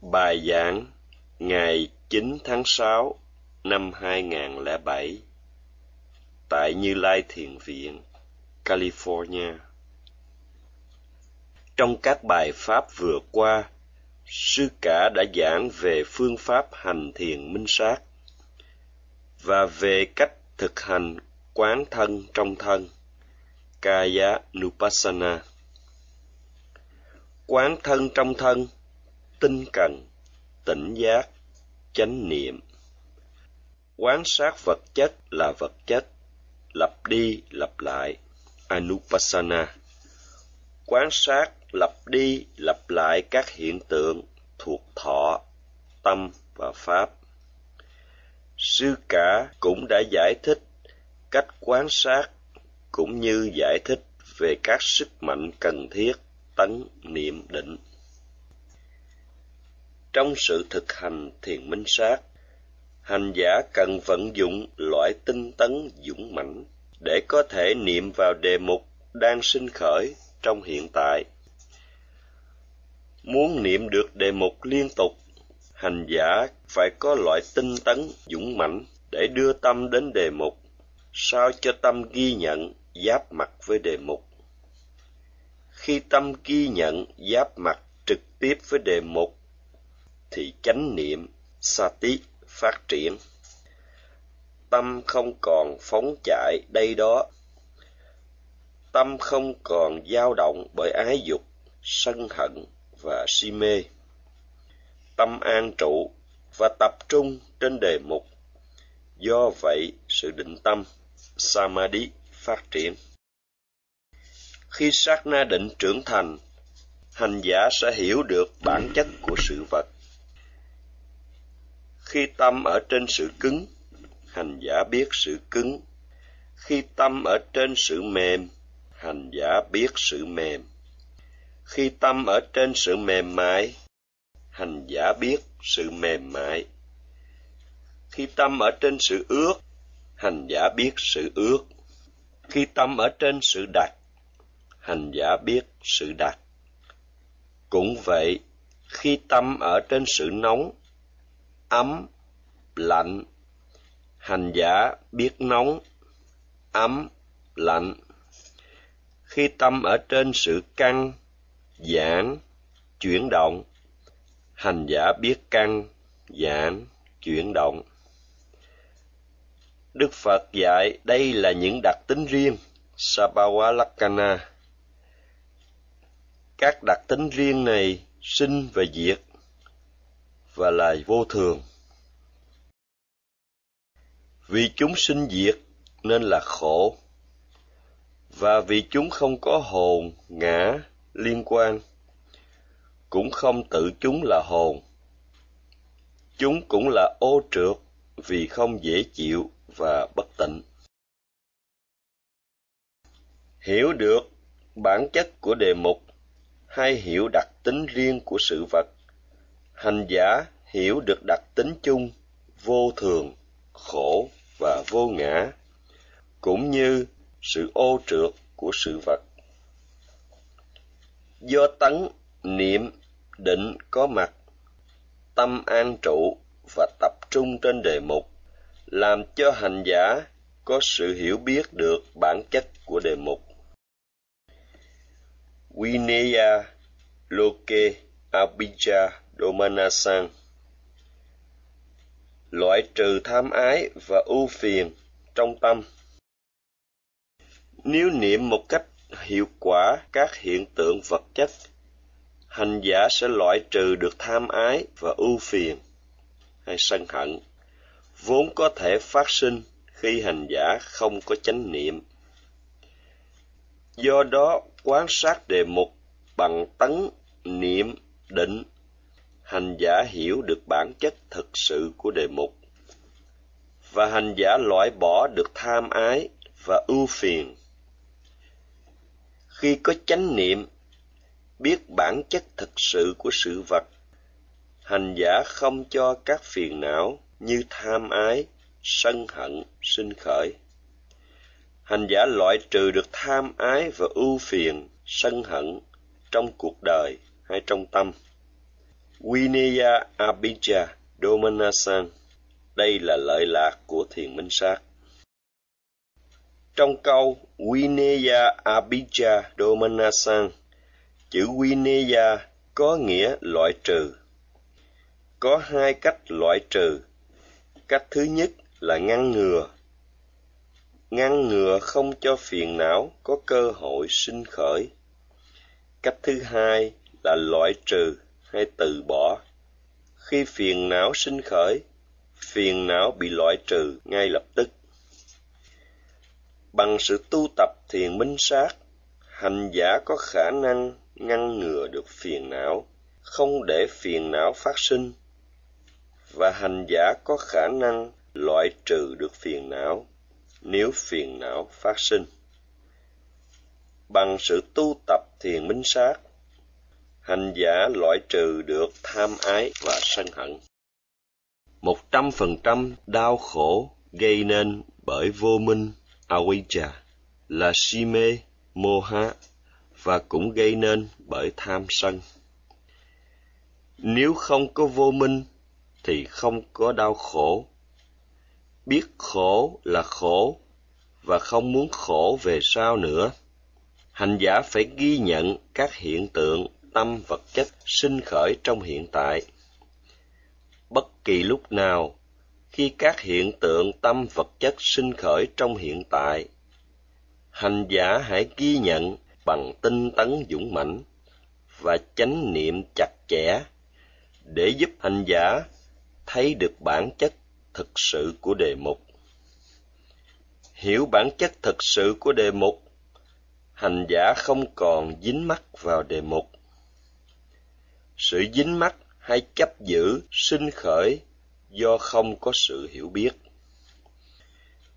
Bài giảng ngày 9 tháng 6 năm 2007 tại Như Lai Thiền Viện, California. Trong các bài pháp vừa qua, sư cả đã giảng về phương pháp hành thiền minh sát và về cách thực hành quán thân trong thân, Kaya Nupassana. Quán thân trong thân, tinh cần, tỉnh giác, chánh niệm. Quán sát vật chất là vật chất, lặp đi lặp lại, Anupassana. Quán sát lặp đi lặp lại các hiện tượng thuộc thọ, tâm và pháp. Sư cả cũng đã giải thích cách quán sát cũng như giải thích về các sức mạnh cần thiết tấn niệm định trong sự thực hành thiền minh sát, hành giả cần vận dụng loại tinh tấn dũng mãnh để có thể niệm vào đề mục đang sinh khởi trong hiện tại. Muốn niệm được đề mục liên tục, hành giả phải có loại tinh tấn dũng mãnh để đưa tâm đến đề mục, sao cho tâm ghi nhận giáp mặt với đề mục. Khi tâm ghi nhận giáp mặt trực tiếp với đề mục thì chánh niệm sati phát triển. Tâm không còn phóng chạy đây đó. Tâm không còn dao động bởi ái dục, sân hận và si mê. Tâm an trụ và tập trung trên đề mục. Do vậy, sự định tâm, samadhi phát triển. Khi sát na định trưởng thành, hành giả sẽ hiểu được bản chất của sự vật khi tâm ở trên sự cứng, hành giả biết sự cứng. Khi tâm ở trên sự mềm, hành giả biết sự mềm. Khi tâm ở trên sự mềm mại, hành giả biết sự mềm mại. Khi tâm ở trên sự ước, hành giả biết sự ước. Khi tâm ở trên sự đặt, hành giả biết sự đặt. Cũng vậy, khi tâm ở trên sự nóng ấm, lạnh. Hành giả biết nóng, ấm, lạnh. Khi tâm ở trên sự căng, giãn, chuyển động, hành giả biết căng, giãn, chuyển động. Đức phật dạy đây là những đặc tính riêng, sabawalakana. Các đặc tính riêng này sinh và diệt và là vô thường. Vì chúng sinh diệt nên là khổ, và vì chúng không có hồn, ngã, liên quan, cũng không tự chúng là hồn. Chúng cũng là ô trượt vì không dễ chịu và bất tịnh. Hiểu được bản chất của đề mục, hay hiểu đặc tính riêng của sự vật hành giả hiểu được đặc tính chung, vô thường, khổ và vô ngã, cũng như sự ô trượt của sự vật. Do tấn niệm, định có mặt, tâm an trụ và tập trung trên đề mục, làm cho hành giả có sự hiểu biết được bản chất của đề mục. Vinaya Loke Abhijja Domanasan loại trừ tham ái và ưu phiền trong tâm. Nếu niệm một cách hiệu quả các hiện tượng vật chất, hành giả sẽ loại trừ được tham ái và ưu phiền hay sân hận, vốn có thể phát sinh khi hành giả không có chánh niệm. Do đó quan sát đề mục bằng tấn niệm định hành giả hiểu được bản chất thực sự của đề mục. Và hành giả loại bỏ được tham ái và ưu phiền. Khi có chánh niệm, biết bản chất thực sự của sự vật, hành giả không cho các phiền não như tham ái, sân hận, sinh khởi. Hành giả loại trừ được tham ái và ưu phiền, sân hận trong cuộc đời hay trong tâm. Vinaya Abhija Domanasan. Đây là lợi lạc của thiền minh sát. Trong câu Vinaya Abhija Domanasan, chữ Vinaya có nghĩa loại trừ. Có hai cách loại trừ. Cách thứ nhất là ngăn ngừa. Ngăn ngừa không cho phiền não có cơ hội sinh khởi. Cách thứ hai là loại trừ hay từ bỏ. Khi phiền não sinh khởi, phiền não bị loại trừ ngay lập tức. Bằng sự tu tập thiền minh sát, hành giả có khả năng ngăn ngừa được phiền não, không để phiền não phát sinh, và hành giả có khả năng loại trừ được phiền não nếu phiền não phát sinh. Bằng sự tu tập thiền minh sát, hành giả loại trừ được tham ái và sân hận. Một trăm phần trăm đau khổ gây nên bởi vô minh avijja là si mê moha và cũng gây nên bởi tham sân. Nếu không có vô minh thì không có đau khổ. Biết khổ là khổ và không muốn khổ về sau nữa. Hành giả phải ghi nhận các hiện tượng tâm vật chất sinh khởi trong hiện tại. Bất kỳ lúc nào, khi các hiện tượng tâm vật chất sinh khởi trong hiện tại, hành giả hãy ghi nhận bằng tinh tấn dũng mãnh và chánh niệm chặt chẽ để giúp hành giả thấy được bản chất thực sự của đề mục. Hiểu bản chất thực sự của đề mục, hành giả không còn dính mắc vào đề mục sự dính mắc hay chấp giữ, sinh khởi do không có sự hiểu biết.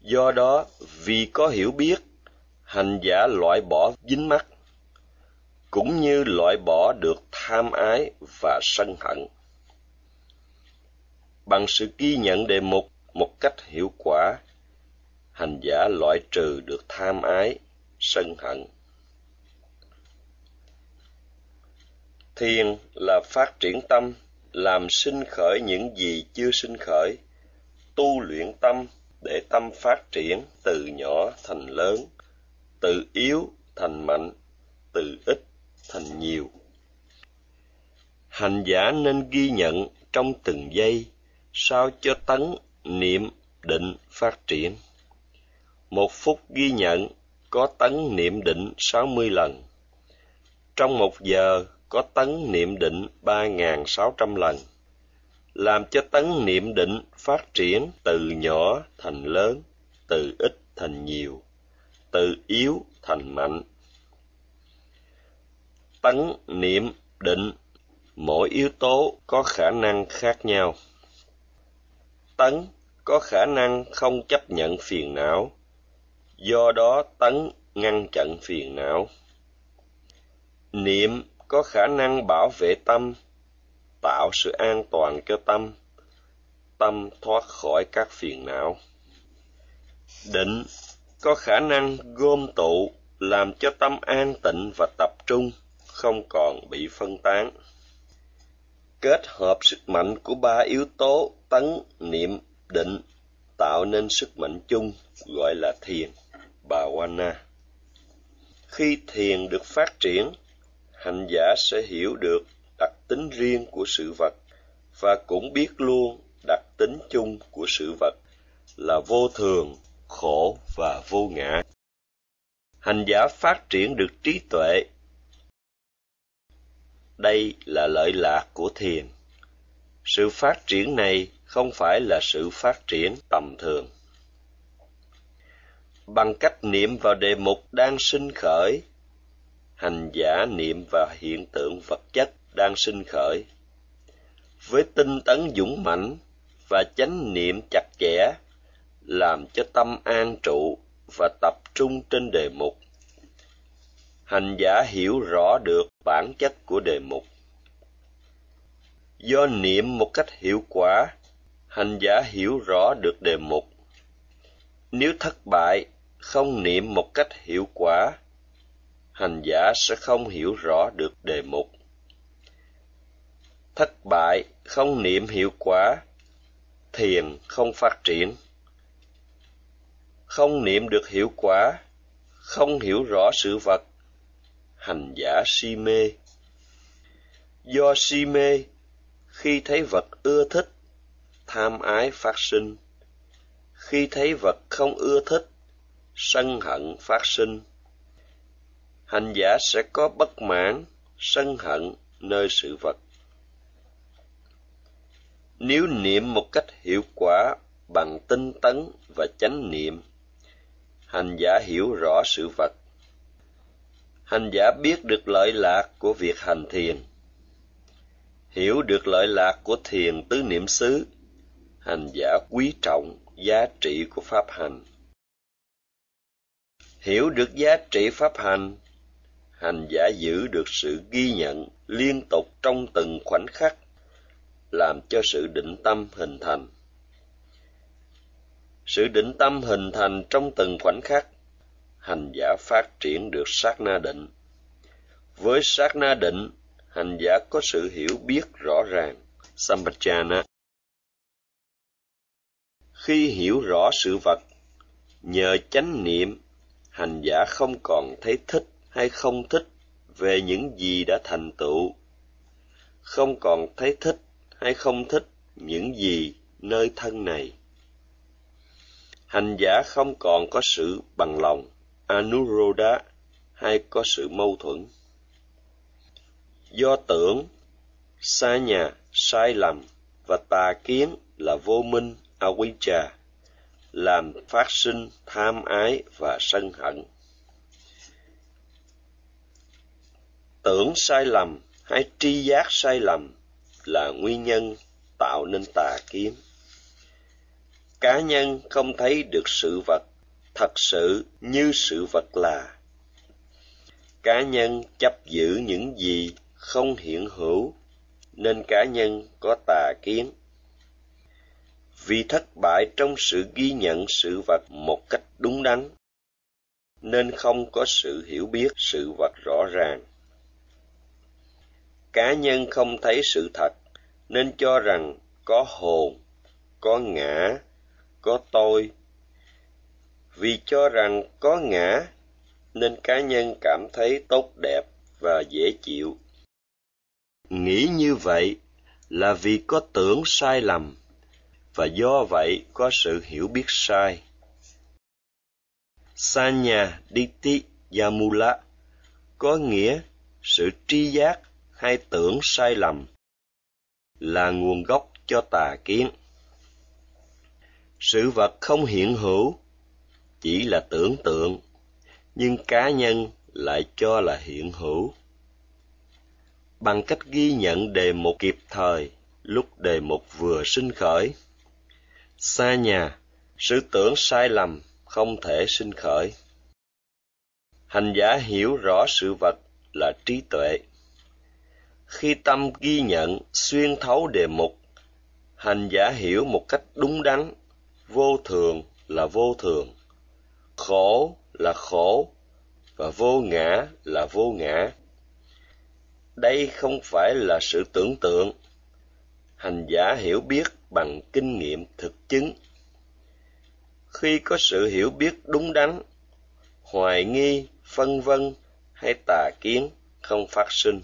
Do đó, vì có hiểu biết, hành giả loại bỏ dính mắc, cũng như loại bỏ được tham ái và sân hận. Bằng sự ghi nhận đề mục một cách hiệu quả, hành giả loại trừ được tham ái, sân hận. Thiền là phát triển tâm, làm sinh khởi những gì chưa sinh khởi. Tu luyện tâm để tâm phát triển từ nhỏ thành lớn, từ yếu thành mạnh, từ ít thành nhiều. Hành giả nên ghi nhận trong từng giây sao cho tấn niệm định phát triển. Một phút ghi nhận có tấn niệm định sáu mươi lần. Trong một giờ có tấn niệm định ba sáu trăm lần, làm cho tấn niệm định phát triển từ nhỏ thành lớn, từ ít thành nhiều, từ yếu thành mạnh. Tấn niệm định, mỗi yếu tố có khả năng khác nhau. Tấn có khả năng không chấp nhận phiền não, do đó tấn ngăn chặn phiền não. Niệm có khả năng bảo vệ tâm, tạo sự an toàn cho tâm tâm thoát khỏi các phiền não. Định có khả năng gom tụ, làm cho tâm an tịnh và tập trung, không còn bị phân tán. Kết hợp sức mạnh của ba yếu tố tấn, niệm, định, tạo nên sức mạnh chung, gọi là thiền bhavana khi thiền được phát triển hành giả sẽ hiểu được đặc tính riêng của sự vật và cũng biết luôn đặc tính chung của sự vật là vô thường, khổ và vô ngã. Hành giả phát triển được trí tuệ. Đây là lợi lạc của thiền. Sự phát triển này không phải là sự phát triển tầm thường. Bằng cách niệm vào đề mục đang sinh khởi hành giả niệm và hiện tượng vật chất đang sinh khởi. Với tinh tấn dũng mãnh và chánh niệm chặt chẽ, làm cho tâm an trụ và tập trung trên đề mục. Hành giả hiểu rõ được bản chất của đề mục. Do niệm một cách hiệu quả, hành giả hiểu rõ được đề mục. Nếu thất bại, không niệm một cách hiệu quả hành giả sẽ không hiểu rõ được đề mục. Thất bại không niệm hiệu quả, thiền không phát triển. Không niệm được hiệu quả, không hiểu rõ sự vật, hành giả si mê. Do si mê, khi thấy vật ưa thích, tham ái phát sinh. Khi thấy vật không ưa thích, sân hận phát sinh hành giả sẽ có bất mãn, sân hận nơi sự vật. Nếu niệm một cách hiệu quả bằng tinh tấn và chánh niệm, hành giả hiểu rõ sự vật. Hành giả biết được lợi lạc của việc hành thiền, hiểu được lợi lạc của thiền tứ niệm xứ, hành giả quý trọng giá trị của pháp hành. Hiểu được giá trị pháp hành hành giả giữ được sự ghi nhận liên tục trong từng khoảnh khắc, làm cho sự định tâm hình thành. Sự định tâm hình thành trong từng khoảnh khắc, hành giả phát triển được sát na định. Với sát na định, hành giả có sự hiểu biết rõ ràng. Sampachana khi hiểu rõ sự vật, nhờ chánh niệm, hành giả không còn thấy thích hay không thích về những gì đã thành tựu, không còn thấy thích hay không thích những gì nơi thân này. Hành giả không còn có sự bằng lòng, anuroda, hay có sự mâu thuẫn. Do tưởng xa nhà, sai lầm và tà kiến là vô minh avijja làm phát sinh tham ái và sân hận. Tưởng sai lầm hay tri giác sai lầm là nguyên nhân tạo nên tà kiến. Cá nhân không thấy được sự vật thật sự như sự vật là. Cá nhân chấp giữ những gì không hiện hữu, nên cá nhân có tà kiến. Vì thất bại trong sự ghi nhận sự vật một cách đúng đắn, nên không có sự hiểu biết sự vật rõ ràng cá nhân không thấy sự thật, nên cho rằng có hồn, có ngã, có tôi. Vì cho rằng có ngã, nên cá nhân cảm thấy tốt đẹp và dễ chịu. Nghĩ như vậy là vì có tưởng sai lầm, và do vậy có sự hiểu biết sai. Sanya ditti yamula có nghĩa sự tri giác hay tưởng sai lầm là nguồn gốc cho tà kiến. Sự vật không hiện hữu chỉ là tưởng tượng, nhưng cá nhân lại cho là hiện hữu. Bằng cách ghi nhận đề mục kịp thời, lúc đề mục vừa sinh khởi, xa nhà, sự tưởng sai lầm không thể sinh khởi. Hành giả hiểu rõ sự vật là trí tuệ khi tâm ghi nhận, xuyên thấu đề mục, hành giả hiểu một cách đúng đắn, vô thường là vô thường, khổ là khổ và vô ngã là vô ngã. Đây không phải là sự tưởng tượng. Hành giả hiểu biết bằng kinh nghiệm thực chứng. Khi có sự hiểu biết đúng đắn, hoài nghi, phân vân hay tà kiến không phát sinh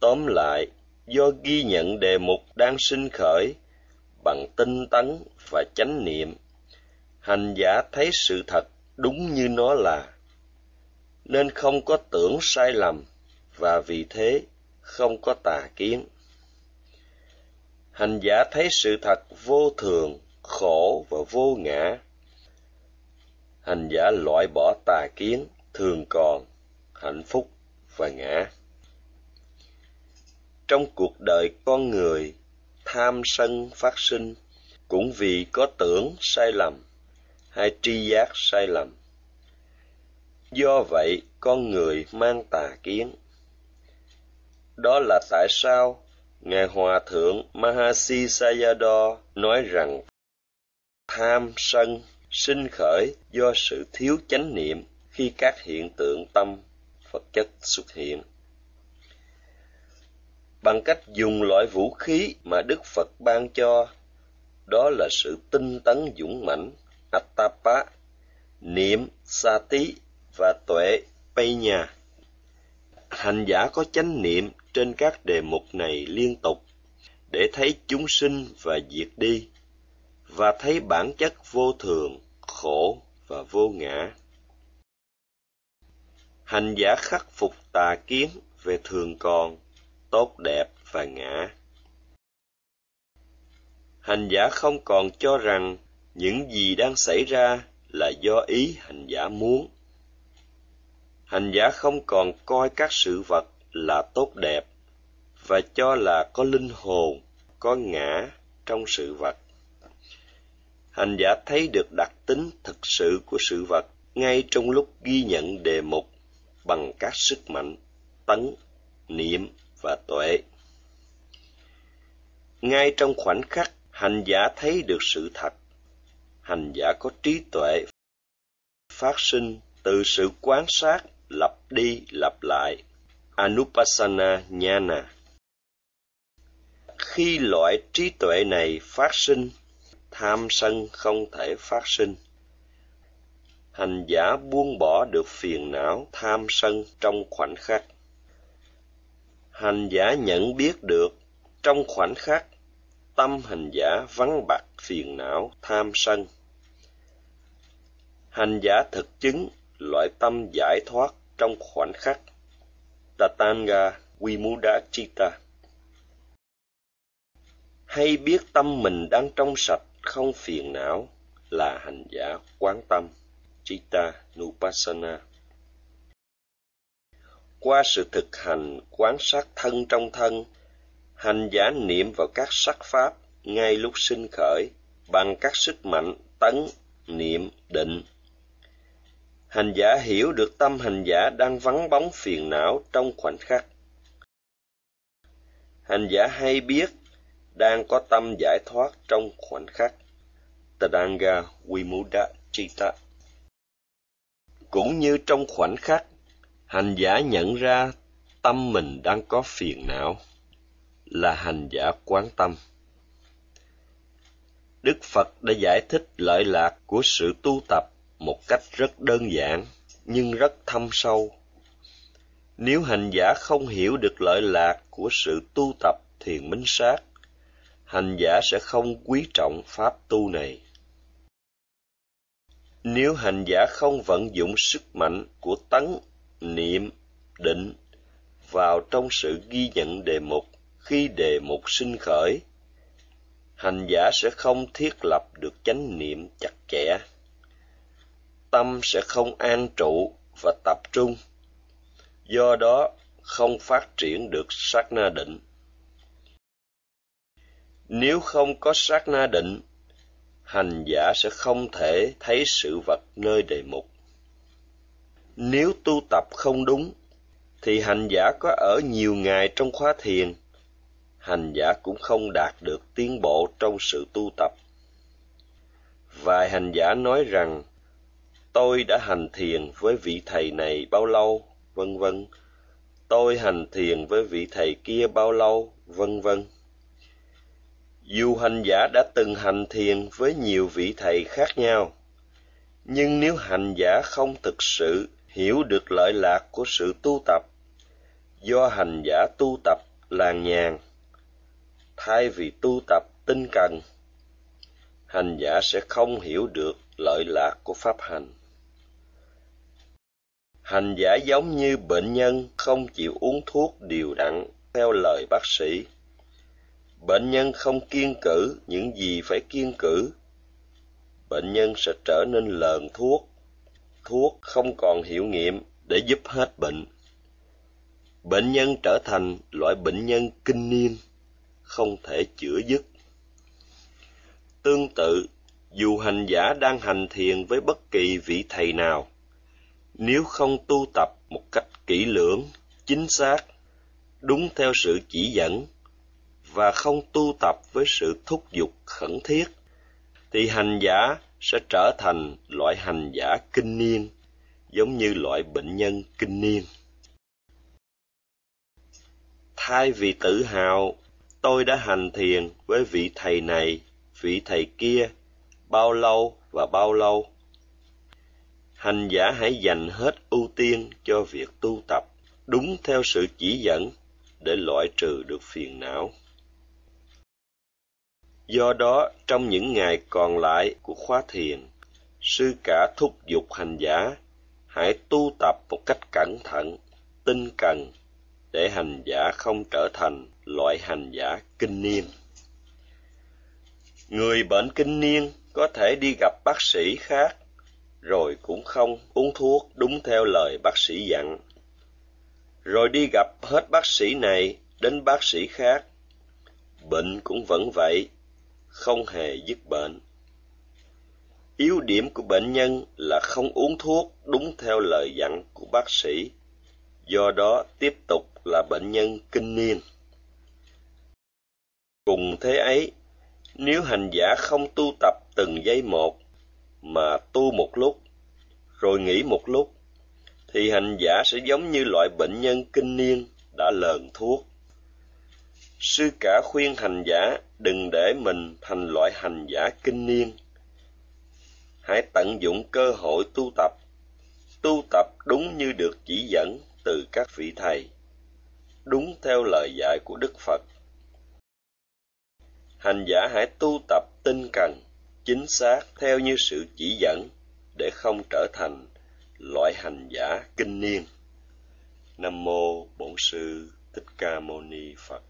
tóm lại, do ghi nhận đề mục đang sinh khởi, bằng tinh tấn và chánh niệm, hành giả thấy sự thật đúng như nó là, nên không có tưởng sai lầm và vì thế không có tà kiến. Hành giả thấy sự thật vô thường, khổ và vô ngã. Hành giả loại bỏ tà kiến thường còn, hạnh phúc và ngã trong cuộc đời con người, tham sân phát sinh cũng vì có tưởng sai lầm, hay tri giác sai lầm. Do vậy, con người mang tà kiến. Đó là tại sao ngài hòa thượng mahasi sayadaw nói rằng, tham sân sinh khởi do sự thiếu chánh niệm khi các hiện tượng tâm vật chất xuất hiện bằng cách dùng loại vũ khí mà Đức Phật ban cho, đó là sự tinh tấn dũng mãnh, Attapa, niệm, Sati và tuệ, Penya. Hành giả có chánh niệm trên các đề mục này liên tục để thấy chúng sinh và diệt đi và thấy bản chất vô thường, khổ và vô ngã. Hành giả khắc phục tà kiến về thường còn, tốt đẹp và ngã. Hành giả không còn cho rằng những gì đang xảy ra là do ý hành giả muốn. Hành giả không còn coi các sự vật là tốt đẹp và cho là có linh hồn, có ngã trong sự vật. Hành giả thấy được đặc tính thực sự của sự vật ngay trong lúc ghi nhận đề mục bằng các sức mạnh tấn, niệm và tuệ. Ngay trong khoảnh khắc, hành giả thấy được sự thật. Hành giả có trí tuệ phát sinh từ sự quan sát lặp đi lặp lại Anupassana Nhana. Khi loại trí tuệ này phát sinh, tham sân không thể phát sinh. Hành giả buông bỏ được phiền não tham sân trong khoảnh khắc. Hành giả nhận biết được trong khoảnh khắc tâm hành giả vắng bặt phiền não tham sân. Hành giả thực chứng loại tâm giải thoát trong khoảnh khắc Tatanga Vimuda Chitta. Hay biết tâm mình đang trong sạch, không phiền não, là hành giả quán tâm, Chitta Nupassana. Qua sự thực hành quán sát thân trong thân, hành giả niệm vào các sắc pháp ngay lúc sinh khởi bằng các sức mạnh tấn, niệm, định. Hành giả hiểu được tâm hành giả đang vắng bóng phiền não trong khoảnh khắc. Hành giả hay biết đang có tâm giải thoát trong khoảnh khắc. Tadanga vimuda chitta cũng như trong khoảnh khắc hành giả nhận ra tâm mình đang có phiền não là hành giả quán tâm. Đức phật đã giải thích lợi lạc của sự tu tập một cách rất đơn giản nhưng rất thâm sâu. Nếu hành giả không hiểu được lợi lạc của sự tu tập thiền minh sát, hành giả sẽ không quý trọng pháp tu này. Nếu hành giả không vận dụng sức mạnh của tấn niệm, định vào trong sự ghi nhận đề mục. Khi đề mục sinh khởi, hành giả sẽ không thiết lập được chánh niệm chặt chẽ. Tâm sẽ không an trụ và tập trung. Do đó, không phát triển được sát na định. Nếu không có sát na định, hành giả sẽ không thể thấy sự vật nơi đề mục nếu tu tập không đúng, thì hành giả có ở nhiều ngày trong khóa thiền. Hành giả cũng không đạt được tiến bộ trong sự tu tập. Vài hành giả nói rằng, tôi đã hành thiền với vị thầy này bao lâu? vân vân. Tôi hành thiền với vị thầy kia bao lâu? vân vân. Dù hành giả đã từng hành thiền với nhiều vị thầy khác nhau, nhưng nếu hành giả không thực sự hiểu được lợi lạc của sự tu tập. Do hành giả tu tập làng nhàn. Thay vì tu tập tinh cần, hành giả sẽ không hiểu được lợi lạc của pháp hành. Hành giả giống như bệnh nhân không chịu uống thuốc điều đặn, theo lời bác sĩ. Bệnh nhân không kiên cử, những gì phải kiên cử. Bệnh nhân sẽ trở nên lờn thuốc thuốc không còn hiệu nghiệm để giúp hết bệnh. Bệnh nhân trở thành loại bệnh nhân kinh niên, không thể chữa dứt. Tương tự, dù hành giả đang hành thiền với bất kỳ vị thầy nào, nếu không tu tập một cách kỹ lưỡng, chính xác, đúng theo sự chỉ dẫn, và không tu tập với sự thúc giục khẩn thiết, thì hành giả sẽ trở thành loại hành giả kinh niên, giống như loại bệnh nhân kinh niên. Thay vì tự hào, tôi đã hành thiền với vị thầy này, vị thầy kia, bao lâu và bao lâu. Hành giả hãy dành hết ưu tiên cho việc tu tập, đúng theo sự chỉ dẫn để loại trừ được phiền não do đó, trong những ngày còn lại của khóa thiền, sư cả thúc giục hành giả, hãy tu tập một cách cẩn thận, tinh cần, để hành giả không trở thành loại hành giả kinh niên. Người bệnh kinh niên có thể đi gặp bác sĩ khác, rồi cũng không uống thuốc đúng theo lời bác sĩ dặn. Rồi đi gặp hết bác sĩ này đến bác sĩ khác. Bệnh cũng vẫn vậy không hề dứt bệnh yếu điểm của bệnh nhân là không uống thuốc đúng theo lời dặn của bác sĩ, do đó tiếp tục là bệnh nhân kinh niên. Cùng thế ấy, nếu hành giả không tu tập từng giây một mà tu một lúc, rồi nghỉ một lúc, thì hành giả sẽ giống như loại bệnh nhân kinh niên đã lờn thuốc. Sư cả khuyên hành giả đừng để mình thành loại hành giả kinh niên. Hãy tận dụng cơ hội tu tập. Tu tập đúng như được chỉ dẫn từ các vị thầy. Đúng theo lời dạy của đức phật. Hành giả hãy tu tập tinh cần, chính xác theo như sự chỉ dẫn để không trở thành loại hành giả kinh niên. Nam mô bổn sư thích ca mâu ni phật.